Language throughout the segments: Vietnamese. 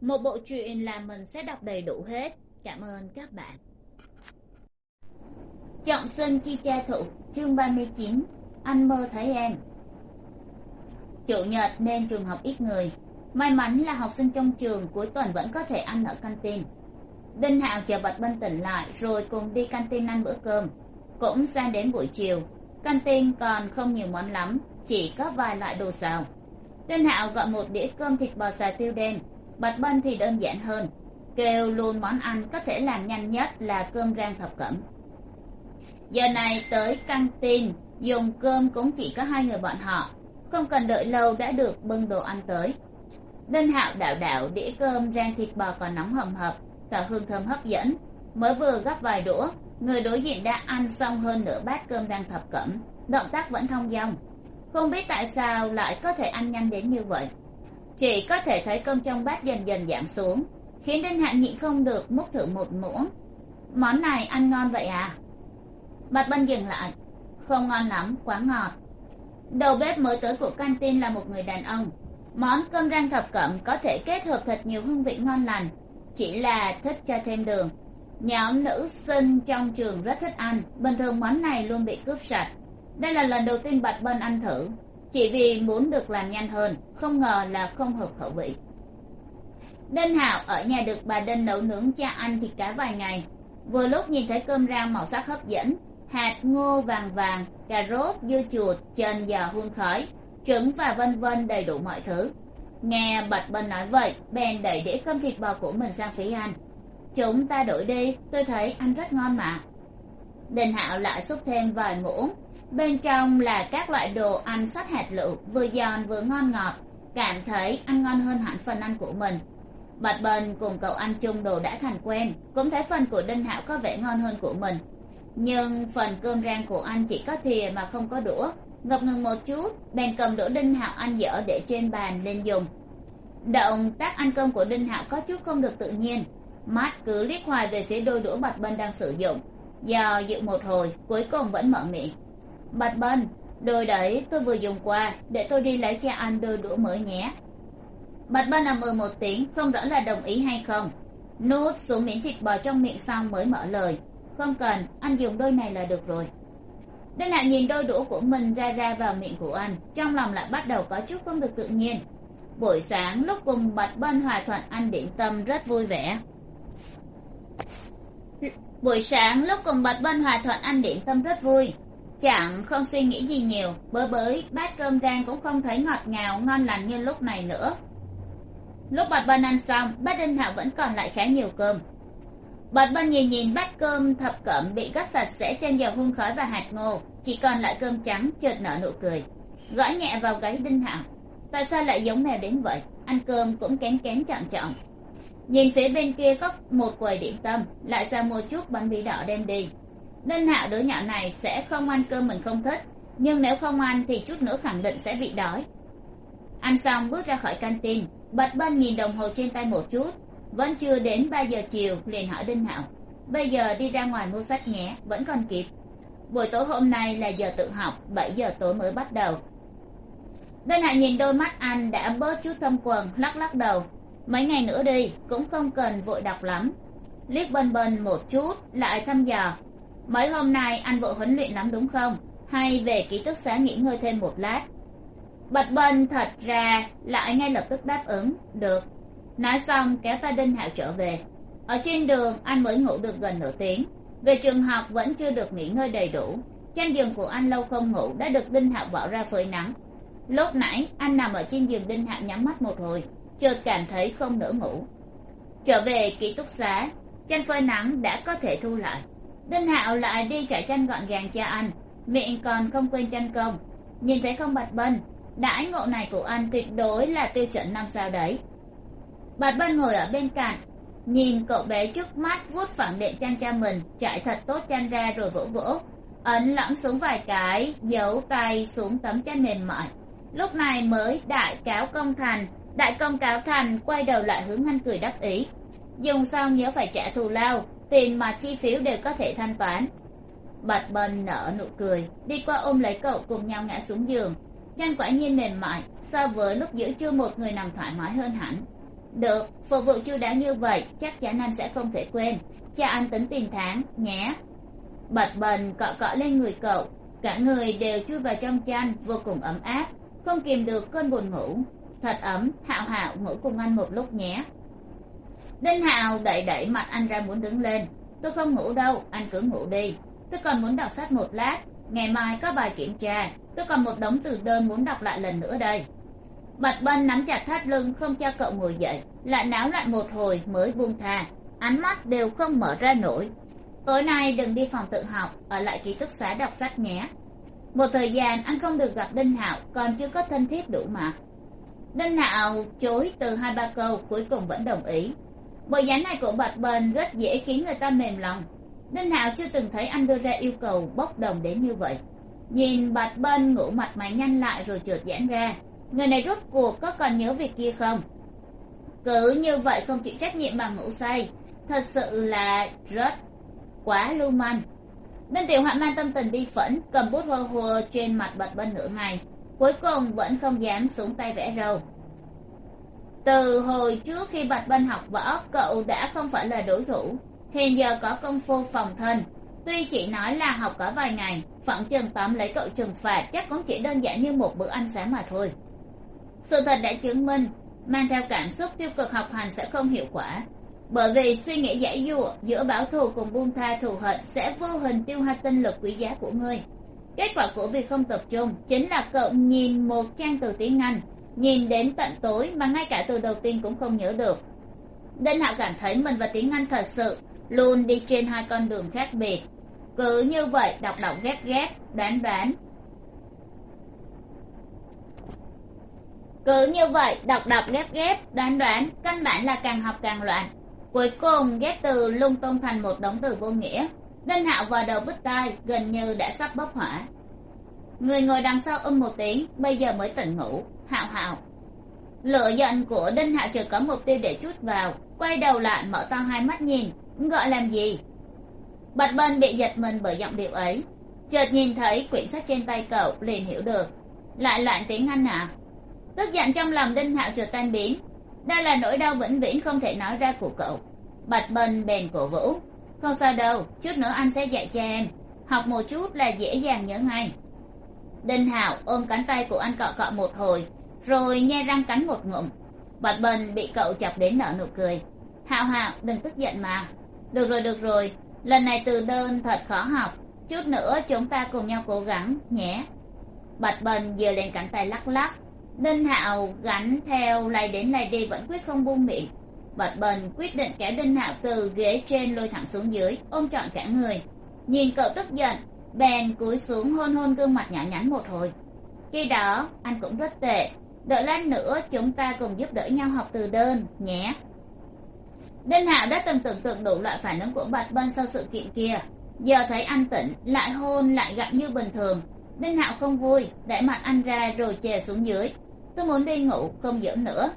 một bộ truyện là mình sẽ đọc đầy đủ hết. Cảm ơn các bạn. Trọng sinh chi cha thụ chương ba mươi chín, anh mơ thấy em. Chủ nhật nên trường học ít người. May mắn là học sinh trong trường cuối tuần vẫn có thể ăn ở canteen. Đinh hạo chờ bạch bân tỉnh lại, rồi cùng đi canteen ăn bữa cơm. Cũng sang đến buổi chiều, canteen còn không nhiều món lắm, chỉ có vài loại đồ xào. Đinh hạo gọi một đĩa cơm thịt bò xào tiêu đen bạch bân thì đơn giản hơn. Kêu luôn món ăn có thể làm nhanh nhất là cơm rang thập cẩm. Giờ này tới căng tin, dùng cơm cũng chỉ có hai người bọn họ. Không cần đợi lâu đã được bưng đồ ăn tới. Đinh hạo đạo đạo đĩa cơm rang thịt bò còn nóng hầm hập, cả hương thơm hấp dẫn. Mới vừa gắp vài đũa, người đối diện đã ăn xong hơn nửa bát cơm rang thập cẩm. Động tác vẫn thong dong. Không biết tại sao lại có thể ăn nhanh đến như vậy chỉ có thể thấy cơm trong bát dần dần giảm xuống, khiến đinh hạnh nhịn không được múc thử một muỗng. Món này ăn ngon vậy à? Bạch bân dừng lại. Không ngon lắm, quá ngọt. Đầu bếp mới tới của canteen là một người đàn ông. Món cơm rang thập cẩm có thể kết hợp thật nhiều hương vị ngon lành, chỉ là thích cho thêm đường. Nhóm nữ sinh trong trường rất thích ăn, bình thường món này luôn bị cướp sạch. Đây là lần đầu tiên bạch bân ăn thử chỉ vì muốn được làm nhanh hơn, không ngờ là không hợp khẩu vị. Đinh hạo ở nhà được bà đinh nấu nướng cho ăn thịt cá vài ngày. Vừa lúc nhìn thấy cơm rang màu sắc hấp dẫn, hạt ngô vàng vàng, cà rốt, dưa chuột chân giò hun khói, trứng và vân vân đầy đủ mọi thứ. Nghe bạch bân nói vậy, bèn đẩy đĩa cơm thịt bò của mình sang phía anh. Chúng ta đổi đi, tôi thấy ăn rất ngon mà. Đinh hạo lại xúc thêm vài muỗng bên trong là các loại đồ ăn sắt hạt lựu, vừa giòn vừa ngon ngọt, cảm thấy ăn ngon hơn hẳn phần ăn của mình. Bạch bần cùng cậu ăn chung đồ đã thành quen, cũng thấy phần của đinh hạo có vẻ ngon hơn của mình. Nhưng phần cơm rang của anh chỉ có thìa mà không có đũa. Ngập ngừng một chút, bèn cầm đũa đinh hạo ăn dở để trên bàn lên dùng. Động tác ăn cơm của đinh hạo có chút không được tự nhiên. Mắt cứ liếc hoài về phía đôi đũa bạch bân đang sử dụng. Do dự một hồi, cuối cùng vẫn mở miệng bạch bân đồ đấy tôi vừa dùng qua để tôi đi lấy cho anh đôi đũa mới nhé. Bạch bân ầm ừ một tiếng, không rõ là đồng ý hay không. Nuốt xuống miếng thịt bò trong miệng xong mới mở lời. Không cần, anh dùng đôi này là được rồi. Đinh hạ nhìn đôi đũa của mình ra ra vào miệng của anh, trong lòng lại bắt đầu có chút không được tự nhiên. Buổi sáng, lúc cùng bạch bân hòa thuận, anh điểm tâm rất vui vẻ. Buổi sáng, lúc cùng bạch bân hòa thuận, anh điểm tâm rất vui chẳng không suy nghĩ gì nhiều bới bới, bát cơm rang cũng không thấy ngọt ngào, ngon lành như lúc này nữa. Lúc bạch bân ăn xong, bát đinh hạo vẫn còn lại khá nhiều cơm. Bạch bân nhìn nhìn bát cơm thập cẩm bị gắp sạch sẽ trên dầu hun khói và hạt ngô, chỉ còn lại cơm trắng, chợt nở nụ cười. Gõ nhẹ vào gáy đinh hạo tại sao lại giống mèo đến vậy? Ăn cơm cũng kén kén chọn chọn. Nhìn phía bên kia có một quầy điểm tâm, lại ra mua chút bánh bí đỏ đem đi đinh hạo đứa nhỏ này sẽ không ăn cơm mình không thích, nhưng nếu không ăn thì chút nữa khẳng định sẽ bị đói. Ăn xong bước ra khỏi căng tin bật bên nhìn đồng hồ trên tay một chút. Vẫn chưa đến ba giờ chiều, liền hỏi đinh hạo. Bây giờ đi ra ngoài mua sách nhé, vẫn còn kịp. Buổi tối hôm nay là giờ tự học, bảy giờ tối mới bắt đầu. Đinh hạo nhìn đôi mắt anh đã bớt chút thâm quần lắc lắc đầu. Mấy ngày nữa đi, cũng không cần vội đọc lắm. Liếc bần bần một chút, lại thăm dò mấy hôm nay anh vội huấn luyện lắm đúng không? Hay về ký túc xá nghỉ ngơi thêm một lát? Bạch bân thật ra lại ngay lập tức đáp ứng, được. Nói xong, kéo ta đinh hạo trở về. Ở trên đường, anh mới ngủ được gần nửa tiếng. Về trường học vẫn chưa được nghỉ ngơi đầy đủ. Trên giường của anh lâu không ngủ đã được đinh hạo bỏ ra phơi nắng. Lúc nãy, anh nằm ở trên giường đinh hạo nhắm mắt một hồi, chợt cảm thấy không nỡ ngủ. Trở về ký túc xá chăn phơi nắng đã có thể thu lại đinh hạo lại đi trải chăn gọn gàng cho anh miệng còn không quên chăn công. Nhìn thấy không bạch bân, đãi ngộ này của anh tuyệt đối là tiêu chuẩn năm sao đấy. Bạch bân ngồi ở bên cạnh, nhìn cậu bé trước mắt vuốt phẳng đệm chăn cho mình trải thật tốt chăn ra rồi vỗ vỗ. Ấn lõng xuống vài cái, giấu tay xuống tấm chăn mềm mại. Lúc này mới đại cáo công thành, đại công cáo thành quay đầu lại hướng anh cười đắc ý. Dùng xong nhớ phải trả thù lao tiền mà chi phiếu đều có thể thanh toán. Bạch bần nở nụ cười, đi qua ôm lấy cậu cùng nhau ngã xuống giường. Chăn quả nhiên mềm mại, so với lúc giữa trưa một người nằm thoải mái hơn hẳn. Được, phục vụ chu đáo như vậy, chắc chắn anh sẽ không thể quên. Cha anh tính tiền tháng, nhé. Bạch bần cọ cọ lên người cậu, cả người đều chui vào trong chăn, vô cùng ấm áp. Không kìm được cơn buồn ngủ. Thật ấm hạo hạo ngủ cùng anh một lúc nhé đinh Hào đẩy đẩy mặt anh ra muốn đứng lên. Tôi không ngủ đâu, anh cứ ngủ đi. Tôi còn muốn đọc sách một lát. Ngày mai có bài kiểm tra. Tôi còn một đống từ đơn muốn đọc lại lần nữa đây. Bạch bân nắm chặt thắt lưng, không cho cậu ngồi dậy. Lại náo loạn một hồi mới buông thà. ánh mắt đều không mở ra nổi. Tối nay đừng đi phòng tự học, ở lại ký túc xá đọc sách nhé. Một thời gian anh không được gặp đinh hạo, còn chưa có thân thiết đủ mà. Đinh hạo chối từ hai ba câu, cuối cùng vẫn đồng ý bộ dáng này của bạch bền rất dễ khiến người ta mềm lòng. Đinh hạo chưa từng thấy anh đưa ra yêu cầu bốc đồng đến như vậy. Nhìn bạch bân ngủ mặt mày nhanh lại rồi trượt giãn ra. Người này rốt cuộc có còn nhớ việc kia không? Cứ như vậy không chịu trách nhiệm bằng ngủ say. Thật sự là rất quá lưu manh. Bên tiểu họa mang tâm tình bi phẫn, cầm bút hô hô trên mặt bạch bân nửa ngày. Cuối cùng vẫn không dám xuống tay vẽ râu từ hồi trước khi bạch bân học võ, cậu đã không phải là đối thủ. Hiện giờ có công phu phòng thân. Tuy chỉ nói là học có vài ngày, phỏng chừng tóm lấy cậu trừng phạt chắc cũng chỉ đơn giản như một bữa ăn sáng mà thôi. Sự thật đã chứng minh, mang theo cảm xúc tiêu cực học hành sẽ không hiệu quả. Bởi vì suy nghĩ giải dụa giữa bảo thù cùng buông tha thù hận sẽ vô hình tiêu hao tinh lực quý giá của ngươi. Kết quả của việc không tập trung chính là cậu nhìn một trang từ tiếng anh nhìn đến tận tối mà ngay cả từ đầu tiên cũng không nhớ được. Đinh hạo cảm thấy mình và tiếng anh thật sự luôn đi trên hai con đường khác biệt. Cứ như vậy đọc đọc ghép ghép, đoán đoán. Cứ như vậy đọc đọc ghép ghép, đoán đoán, căn bản là càng học càng loạn. Cuối cùng ghép từ lung tung thành một đống từ vô nghĩa. Đinh hạo vào đầu bứt tai, gần như đã sắp bốc hỏa người ngồi đằng sau ưng một tiếng, bây giờ mới tỉnh ngủ. Hạo hạo lửa giận của đinh hạo chỉ có mục tiêu để chút vào, quay đầu lại mở to hai mắt nhìn, gọi làm gì? Bạch bân bị giật mình bởi giọng điệu ấy. Chợt nhìn thấy quyển sách trên tay cậu, liền hiểu được. Lại loạn tiếng anh à tức giận trong lòng đinh hạo chợt tan biến. Đây là nỗi đau vĩnh viễn không thể nói ra của cậu. Bạch bân bèn cổ vũ. Không sao đâu, chút nữa anh sẽ dạy cho em. Học một chút là dễ dàng nhớ ngay đinh hạo ôm cánh tay của anh cọ cọ một hồi, rồi nhe răng cắn một ngụm. Bạch bần bị cậu chọc đến nở nụ cười. Hạo hạo, đừng tức giận mà. Được rồi được rồi. Lần này từ đơn thật khó học. Chút nữa chúng ta cùng nhau cố gắng nhé. Bạch bần giơ lên cánh tay lắc lắc. Đinh hạo gánh theo, lay đến lay đi vẫn quyết không buông miệng. Bạch bần quyết định kéo đinh hạo từ ghế trên lôi thẳng xuống dưới, ôm trọn cả người. Nhìn cậu tức giận bèn cúi xuống hôn hôn gương mặt nhỏ nhắn một hồi. Khi đó, anh cũng rất tệ. Đợi lát nữa, chúng ta cùng giúp đỡ nhau học từ đơn, nhé. Đinh hạo đã từng tưởng tượng đủ loại phản ứng của bạch bân sau sự kiện kia. Giờ thấy anh tỉnh, lại hôn, lại gặm như bình thường. Đinh hạo không vui đẩy mặt anh ra rồi chè xuống dưới. Tôi muốn đi ngủ, không giỡn nữa.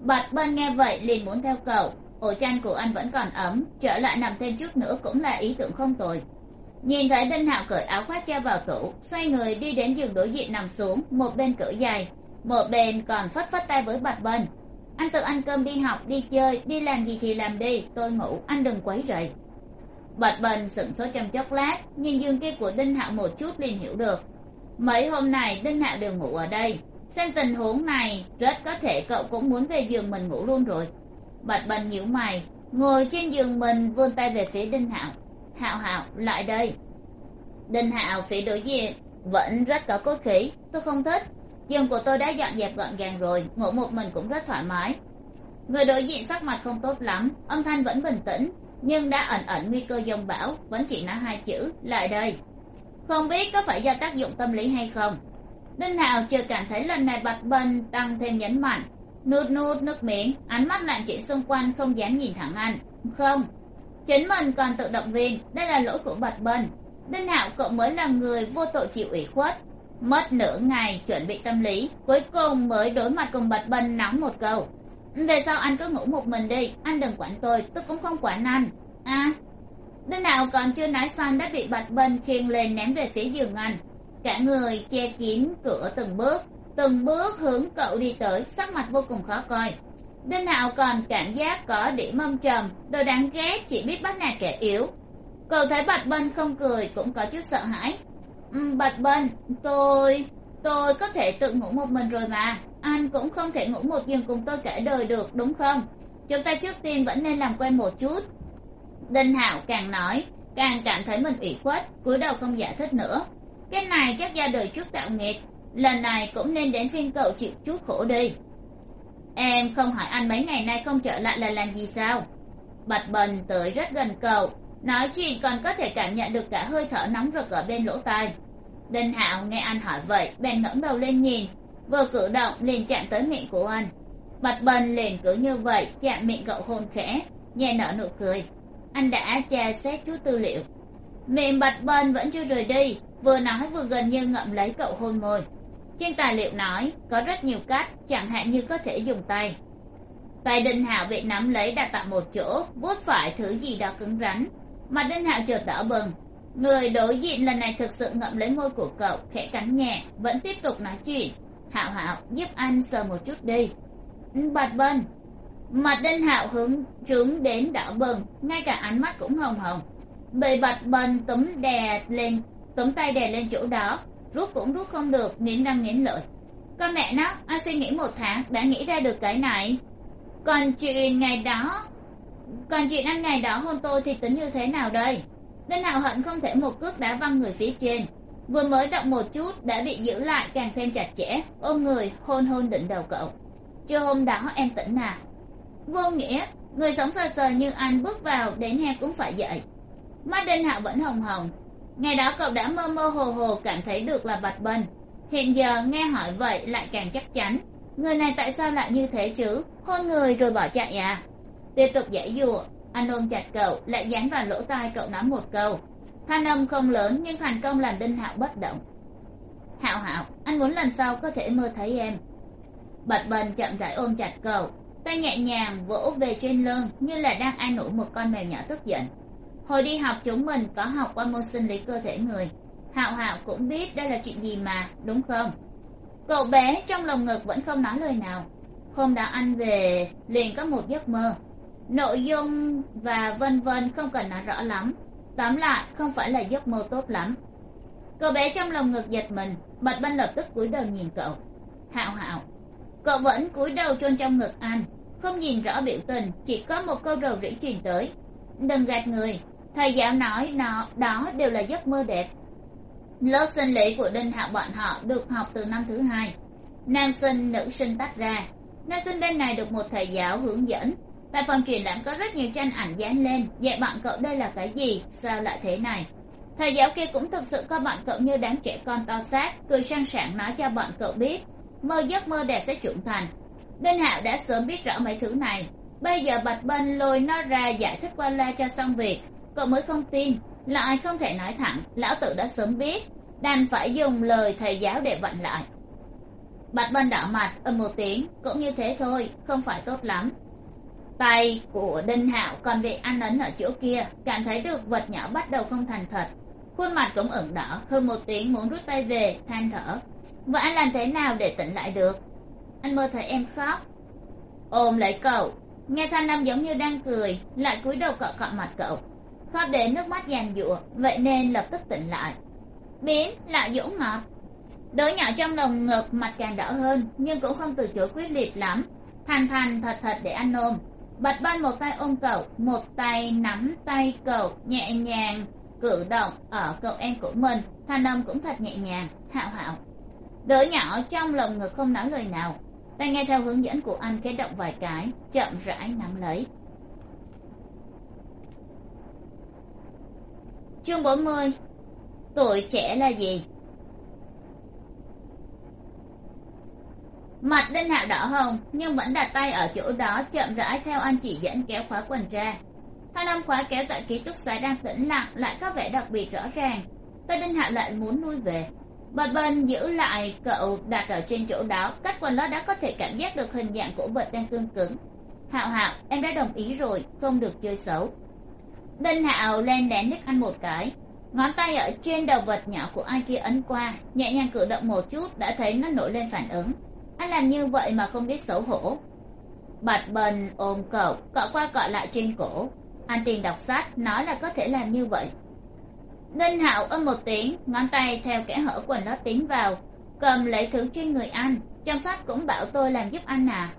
Bạch bân nghe vậy liền muốn theo cậu. Ổ chăn của anh vẫn còn ấm, trở lại nằm thêm chút nữa cũng là ý tưởng không tồi nhìn thấy đinh hạo cởi áo khoác treo vào tủ, xoay người đi đến giường đối diện nằm xuống, một bên cửa dài một bên còn phất phất tay với bạch bần. Anh tự ăn cơm đi học, đi chơi, đi làm gì thì làm đi, tôi ngủ, anh đừng quấy rầy. Bạch bần sững sốt trong chốc lát nhìn giường kia của đinh hạo một chút liền hiểu được. Mấy hôm này đinh hạo đều ngủ ở đây, xem tình huống này, rất có thể cậu cũng muốn về giường mình ngủ luôn rồi. Bạch bần nhíu mày, ngồi trên giường mình vươn tay về phía đinh hạo hạo hạo lại đây. Đinh hạo phía đối diện vẫn rất có cốt khí. Tôi không thích. Giường của tôi đã dọn dẹp gọn gàng rồi, ngủ một mình cũng rất thoải mái. Người đối diện sắc mặt không tốt lắm, âm thanh vẫn bình tĩnh, nhưng đã ẩn ẩn nguy cơ dông bão, vẫn chỉ nói hai chữ, lại đây. Không biết có phải do tác dụng tâm lý hay không. Đinh hạo chưa cảm thấy lần này bạch bần tăng thêm nhấn mạnh. Nuốt nuốt nước miệng ánh mắt lạng chỉ xung quanh không dám nhìn thẳng anh. Không chính mình còn tự động viên, đây là lỗi của bạch bân. Đinh hạo cậu mới là người vô tội chịu ủy khuất. Mất nửa ngày chuẩn bị tâm lý, cuối cùng mới đối mặt cùng bạch bân nóng một câu. Về sau anh cứ ngủ một mình đi, anh đừng quản tôi tôi cũng không quản anh. À đinh hạo còn chưa nói xong đã bị bạch bân khiêng lên ném về phía giường anh. Cả người che kín cửa từng bước từng bước hướng cậu đi tới, sắc mặt vô cùng khó coi đinh hạo còn cảm giác có điểm mâm trầm, đồ đáng ghét chỉ biết bắt nạt kẻ yếu. Cậu thấy bạch bân không cười cũng có chút sợ hãi. Ừ, bạch bân, tôi tôi có thể tự ngủ một mình rồi mà. Anh cũng không thể ngủ một giường cùng tôi cả đời được, đúng không? Chúng ta trước tiên vẫn nên làm quen một chút. Đinh hạo càng nói, càng cảm thấy mình ủy khuất, cúi đầu không giải thích nữa. Cái này chắc ra đời trước tạo nghiệt lần này cũng nên đến phiên cậu chịu chút khổ đi em không hỏi anh mấy ngày nay không trở lại là làm gì sao? Bạch bần tới rất gần cậu, nói chuyện còn có thể cảm nhận được cả hơi thở nóng rực ở bên lỗ tai. Đinh hạo nghe anh hỏi vậy, bèn ngẩng đầu lên nhìn, vừa cử động liền chạm tới miệng của anh. Bạch bần liền cứ như vậy chạm miệng cậu hôn khẽ nhẹ nở nụ cười. Anh đã tra xét chút tư liệu. Miệng bạch bần vẫn chưa rời đi, vừa nói vừa gần như ngậm lấy cậu hôn môi trên tài liệu nói, có rất nhiều cách, chẳng hạn như có thể dùng tay. Tay đinh hạo bị nắm lấy đặt tại một chỗ, vuốt phải thứ gì đó cứng rắn. Mặt đinh hạo chợt đỏ bừng. Người đối diện lần này thực sự ngậm lấy môi của cậu, khẽ cắn nhẹ, vẫn tiếp tục nói chuyện. Hạo hạo, giúp anh sờ một chút đi. Ừ, bạch bân mặt đinh hạo hướng trướng đến đỏ bừng, ngay cả ánh mắt cũng hồng hồng. Bị bạch bân túm đè lên, túm tay đè lên chỗ đó rút cũng rút không được, nghiến răng nghiến lợi. Con mẹ nó, anh suy nghĩ một tháng, đã nghĩ ra được cái này. Còn chuyện ngày đó, còn chuyện anh ngày đó hôn tôi thì tính như thế nào đây? Đinh hạo hận không thể một cước đá văng người phía trên. Vừa mới động một chút, đã bị giữ lại càng thêm chặt chẽ. Ôm người, hôn hôn đỉnh đầu cậu. Chưa hôm đó em tỉnh à? Vô nghĩa, người sống sờ sờ như anh bước vào, đến he cũng phải dậy. Mắt đinh hạo vẫn hồng hồng ngày đó cậu đã mơ mơ hồ hồ cảm thấy được là bạch bần. Hiện giờ nghe hỏi vậy lại càng chắc chắn. Người này tại sao lại như thế chứ? Hôn người rồi bỏ chạy à? Tiếp tục giải dụa, anh ôm chặt cậu, lại dán vào lỗ tai cậu nói một câu. Thanh âm không lớn nhưng thành công làm đinh hạo bất động. Hạo hạo, anh muốn lần sau có thể mơ thấy em. Bạch bần chậm rãi ôm chặt cậu. Tay nhẹ nhàng vỗ về trên lưng như là đang an ủi một con mèo nhỏ tức giận hồi đi học chúng mình có học qua môn sinh lý cơ thể người. Hạo hạo cũng biết đây là chuyện gì mà, đúng không? Cậu bé trong lồng ngực vẫn không nói lời nào. Hôm đó anh về, liền có một giấc mơ. Nội dung và vân vân không cần nói rõ lắm. Tóm lại, không phải là giấc mơ tốt lắm. Cậu bé trong lồng ngực giật mình, bạch bân lập tức cúi đầu nhìn cậu. Hạo hạo, cậu vẫn cúi đầu chôn trong ngực anh. Không nhìn rõ biểu tình, chỉ có một câu rầu rĩ truyền tới. Đừng gạt người thầy giáo nói nó, đó đều là giấc mơ đẹp. Lớp sinh lý của đinh hạo bọn họ được học từ năm thứ hai. Nam sinh, nữ sinh tách ra. Nam sinh bên này được một thầy giáo hướng dẫn. Tại phòng triển lãm có rất nhiều tranh ảnh dán lên, dạy bọn cậu đây là cái gì, sao lại thế này. Thầy giáo kia cũng thực sự coi bọn cậu như đám trẻ con to xác, cười sang sảng nói cho bọn cậu biết, mơ giấc mơ đẹp sẽ trưởng thành. Đinh hạo đã sớm biết rõ mấy thứ này. Bây giờ bạch bân lôi nó ra giải thích qua la cho xong việc cậu mới không tin. Lại không thể nói thẳng, lão tử đã sớm biết. Đành phải dùng lời thầy giáo để vận lại. Bạch vân đỏ mặt, ầm một tiếng, cũng như thế thôi, không phải tốt lắm. Tay của đinh hạo còn bị ăn ấn ở chỗ kia, cảm thấy được vật nhỏ bắt đầu không thành thật. Khuôn mặt cũng ửng đỏ, hơn một tiếng muốn rút tay về, than thở. Vậy anh làm thế nào để tỉnh lại được? Anh mơ thấy em khóc. Ôm lấy cậu, nghe thanh âm giống như đang cười, lại cúi đầu cọ cọ mặt cậu khóc đến nước mắt giàn giụa, vậy nên lập tức tỉnh lại. Biến lại dỗ ngọt. Đứa nhỏ trong lồng ngực mặt càng đỏ hơn, nhưng cũng không từ chối quyết liệt lắm. Thành thành thật thật để anh ôm. Bạch ban một tay ôm cậu, một tay nắm tay cậu, nhẹ nhàng cử động ở cậu em của mình. Thanh âm cũng thật nhẹ nhàng, hạo hạo. Đứa nhỏ trong lồng ngực không nói lời nào. Tay nghe theo hướng dẫn của anh, cái động vài cái, chậm rãi nắm lấy. Chương bốn mươi. Tuổi trẻ là gì? Mặt đinh hạo đỏ hồng, nhưng vẫn đặt tay ở chỗ đó, chậm rãi theo anh chỉ dẫn kéo khóa quần ra. Thanh âm khóa kéo tại ký túc xá đang tĩnh lặng, lại có vẻ đặc biệt rõ ràng. Tôi đinh hạo lại muốn nuôi về. Bật bên giữ lại cậu đặt ở trên chỗ đó, cách quần lót đã có thể cảm giác được hình dạng của bật đang cương cứng. Hạo hạo, em đã đồng ý rồi, không được chơi xấu đinh hạo len đén nick anh một cái. Ngón tay ở trên đầu vật nhỏ của ai kia ấn qua, nhẹ nhàng cử động một chút đã thấy nó nổi lên phản ứng. Anh làm như vậy mà không biết xấu hổ. Bạch bần, ôm cậu, cọ qua cọ lại trên cổ. Anh tìm đọc sách nói là có thể làm như vậy. Đinh hạo âm một tiếng, ngón tay theo kẽ hở quần nó tiến vào, cầm lấy thứ trên người anh. Trong sách cũng bảo tôi làm giúp anh à.